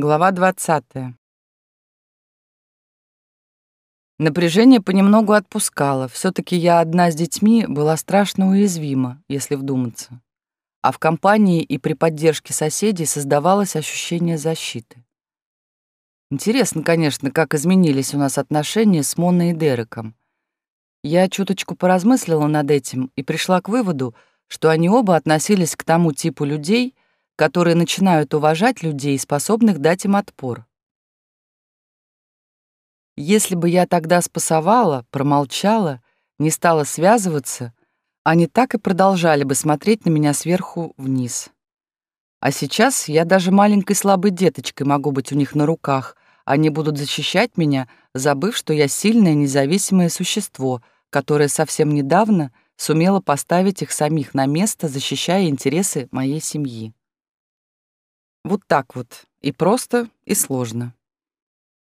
Глава 20. Напряжение понемногу отпускало. все таки я одна с детьми была страшно уязвима, если вдуматься. А в компании и при поддержке соседей создавалось ощущение защиты. Интересно, конечно, как изменились у нас отношения с Монной и Дереком. Я чуточку поразмыслила над этим и пришла к выводу, что они оба относились к тому типу людей — которые начинают уважать людей, способных дать им отпор. Если бы я тогда спасовала, промолчала, не стала связываться, они так и продолжали бы смотреть на меня сверху вниз. А сейчас я даже маленькой слабой деточкой могу быть у них на руках. Они будут защищать меня, забыв, что я сильное независимое существо, которое совсем недавно сумело поставить их самих на место, защищая интересы моей семьи. Вот так вот. И просто, и сложно.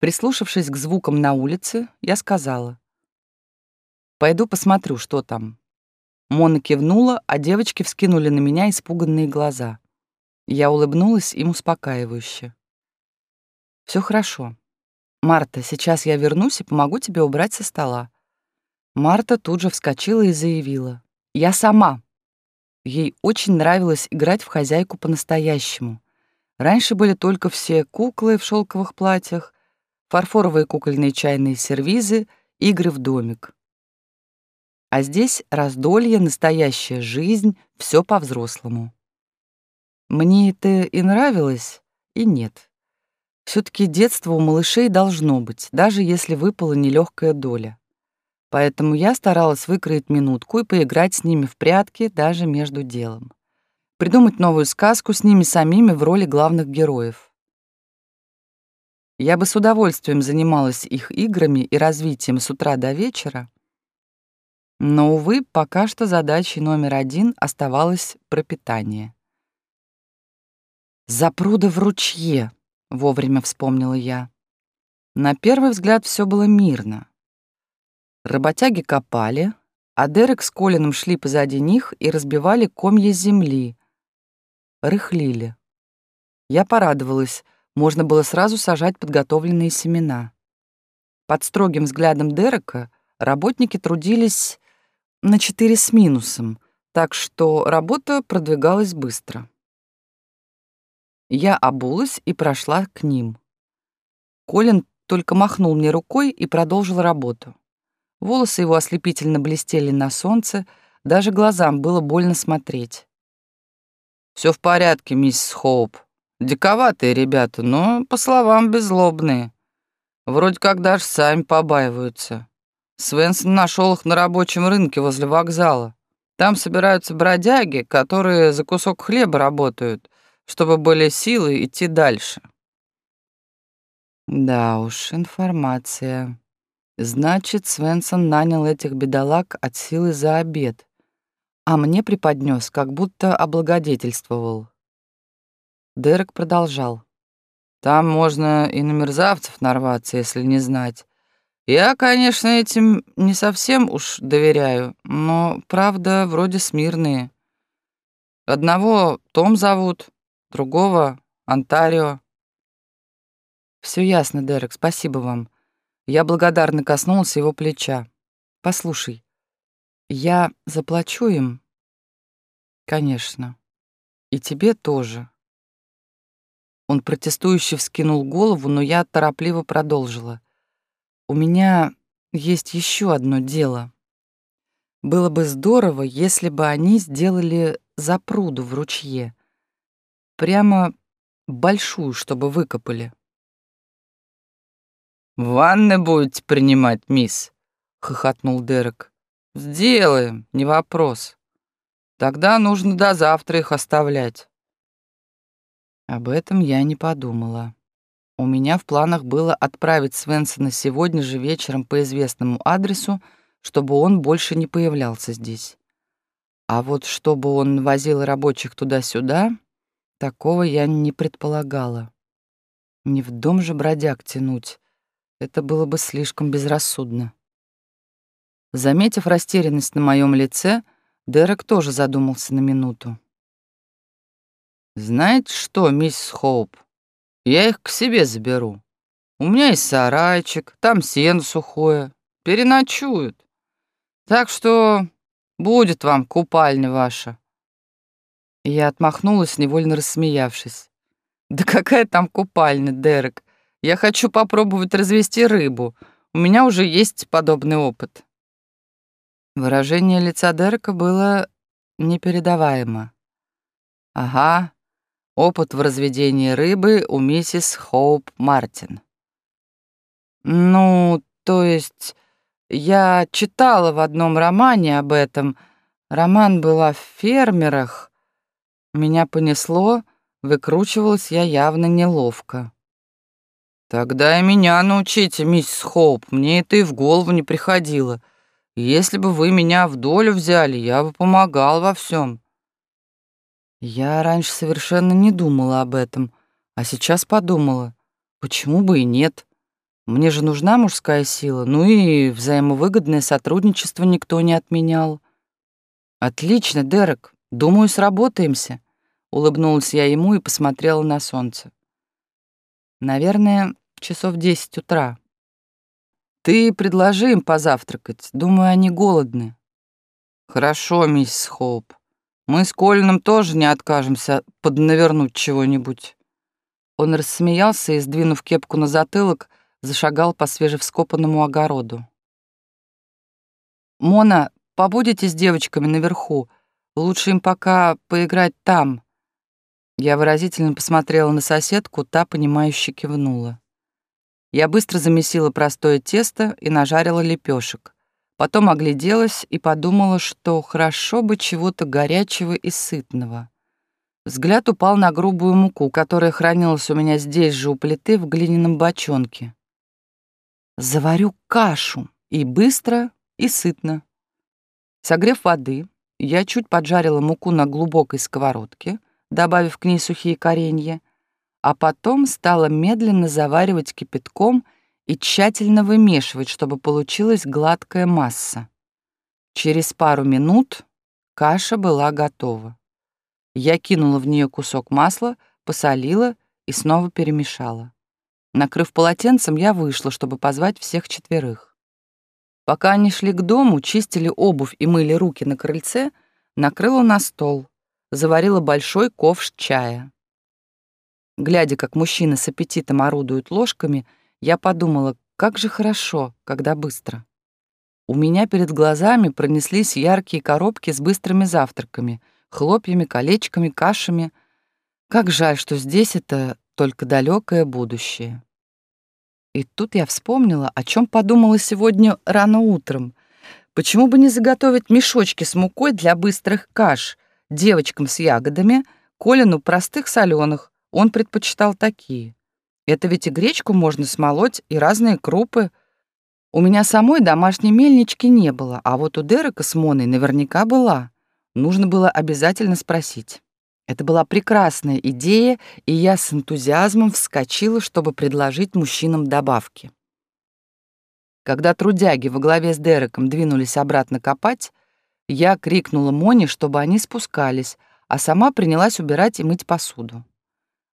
Прислушавшись к звукам на улице, я сказала. «Пойду посмотрю, что там». Мона кивнула, а девочки вскинули на меня испуганные глаза. Я улыбнулась им успокаивающе. Все хорошо. Марта, сейчас я вернусь и помогу тебе убрать со стола». Марта тут же вскочила и заявила. «Я сама». Ей очень нравилось играть в хозяйку по-настоящему — Раньше были только все куклы в шелковых платьях, фарфоровые кукольные чайные сервизы, игры в домик. А здесь раздолье, настоящая жизнь, все по-взрослому. Мне это и нравилось, и нет. все таки детство у малышей должно быть, даже если выпала нелегкая доля. Поэтому я старалась выкроить минутку и поиграть с ними в прятки даже между делом придумать новую сказку с ними самими в роли главных героев. Я бы с удовольствием занималась их играми и развитием с утра до вечера, но, увы, пока что задачей номер один оставалось пропитание. «Запруда в ручье», — вовремя вспомнила я. На первый взгляд все было мирно. Работяги копали, а Дерек с Колином шли позади них и разбивали комья земли, рыхлили. Я порадовалась, можно было сразу сажать подготовленные семена. Под строгим взглядом Дерека работники трудились на четыре с минусом, так что работа продвигалась быстро. Я обулась и прошла к ним. Колин только махнул мне рукой и продолжил работу. Волосы его ослепительно блестели на солнце, даже глазам было больно смотреть. Все в порядке, мисс Хоуп. Диковатые ребята, но, по словам, беззлобные. Вроде как даже сами побаиваются. Свенсон нашел их на рабочем рынке возле вокзала. Там собираются бродяги, которые за кусок хлеба работают, чтобы были силы идти дальше. Да уж, информация. Значит, Свенсон нанял этих бедолаг от силы за обед а мне преподнес, как будто облагодетельствовал. Дерек продолжал. «Там можно и на мерзавцев нарваться, если не знать. Я, конечно, этим не совсем уж доверяю, но, правда, вроде смирные. Одного Том зовут, другого — Онтарио». Все ясно, Дерек, спасибо вам. Я благодарно коснулся его плеча. Послушай, я заплачу им? Конечно. И тебе тоже. Он протестующе вскинул голову, но я торопливо продолжила. У меня есть еще одно дело. Было бы здорово, если бы они сделали запруду в ручье. Прямо большую, чтобы выкопали. «Ванны будете принимать, мисс?» — хохотнул Дерек. Сделаем, не вопрос. Тогда нужно до завтра их оставлять. Об этом я не подумала. У меня в планах было отправить Свенсона сегодня же вечером по известному адресу, чтобы он больше не появлялся здесь. А вот чтобы он возил рабочих туда-сюда, такого я не предполагала. Не в дом же бродяг тянуть. Это было бы слишком безрассудно. Заметив растерянность на моем лице, Дерек тоже задумался на минуту. «Знаете что, мисс Хоуп, Я их к себе заберу. У меня есть сарайчик, там сено сухое. Переночуют. Так что будет вам купальня ваша. Я отмахнулась, невольно рассмеявшись. Да какая там купальня, Дерек? Я хочу попробовать развести рыбу. У меня уже есть подобный опыт. Выражение лица Дерека было непередаваемо. Ага, опыт в разведении рыбы у миссис Хоуп Мартин. Ну, то есть, я читала в одном романе об этом. Роман был о фермерах. Меня понесло, выкручивалась я явно неловко. «Тогда и меня научите, миссис Хоуп, мне это и в голову не приходило. Если бы вы меня в долю взяли, я бы помогал во всем. Я раньше совершенно не думала об этом, а сейчас подумала, почему бы и нет. Мне же нужна мужская сила, ну и взаимовыгодное сотрудничество никто не отменял. Отлично, Дерек, думаю, сработаемся. Улыбнулась я ему и посмотрела на солнце. Наверное, часов десять утра. Ты предложи им позавтракать. Думаю, они голодны. Хорошо, миссис Хоуп. Мы с Колином тоже не откажемся поднавернуть чего-нибудь. Он рассмеялся и, сдвинув кепку на затылок, зашагал по свежевскопанному огороду. «Мона, побудете с девочками наверху. Лучше им пока поиграть там. Я выразительно посмотрела на соседку, та, понимающе кивнула. Я быстро замесила простое тесто и нажарила лепешек. Потом огляделась и подумала, что хорошо бы чего-то горячего и сытного. Взгляд упал на грубую муку, которая хранилась у меня здесь же у плиты в глиняном бочонке. Заварю кашу и быстро, и сытно. Согрев воды, я чуть поджарила муку на глубокой сковородке, добавив к ней сухие коренья, а потом стала медленно заваривать кипятком и тщательно вымешивать, чтобы получилась гладкая масса. Через пару минут каша была готова. Я кинула в нее кусок масла, посолила и снова перемешала. Накрыв полотенцем, я вышла, чтобы позвать всех четверых. Пока они шли к дому, чистили обувь и мыли руки на крыльце, накрыла на стол, заварила большой ковш чая. Глядя, как мужчины с аппетитом орудуют ложками, я подумала, как же хорошо, когда быстро. У меня перед глазами пронеслись яркие коробки с быстрыми завтраками, хлопьями, колечками, кашами. Как жаль, что здесь это только далекое будущее. И тут я вспомнила, о чем подумала сегодня рано утром. Почему бы не заготовить мешочки с мукой для быстрых каш — девочкам с ягодами, Колину простых соленых, он предпочитал такие. Это ведь и гречку можно смолоть, и разные крупы. У меня самой домашней мельнички не было, а вот у Дерека с Моной наверняка была. Нужно было обязательно спросить. Это была прекрасная идея, и я с энтузиазмом вскочила, чтобы предложить мужчинам добавки. Когда трудяги во главе с Дереком двинулись обратно копать, я крикнула Моне, чтобы они спускались, а сама принялась убирать и мыть посуду.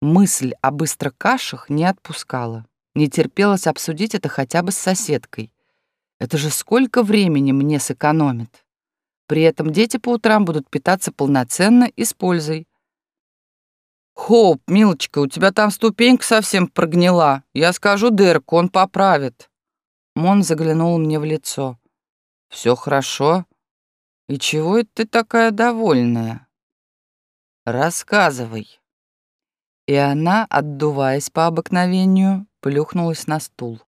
Мысль о быстро кашах не отпускала. Не терпелось обсудить это хотя бы с соседкой. Это же сколько времени мне сэкономит. При этом дети по утрам будут питаться полноценно и с пользой. «Хоп, милочка, у тебя там ступенька совсем прогнила. Я скажу Дерку, он поправит». Мон заглянул мне в лицо. «Все хорошо?» «И чего это ты такая довольная?» «Рассказывай». И она, отдуваясь по обыкновению, плюхнулась на стул.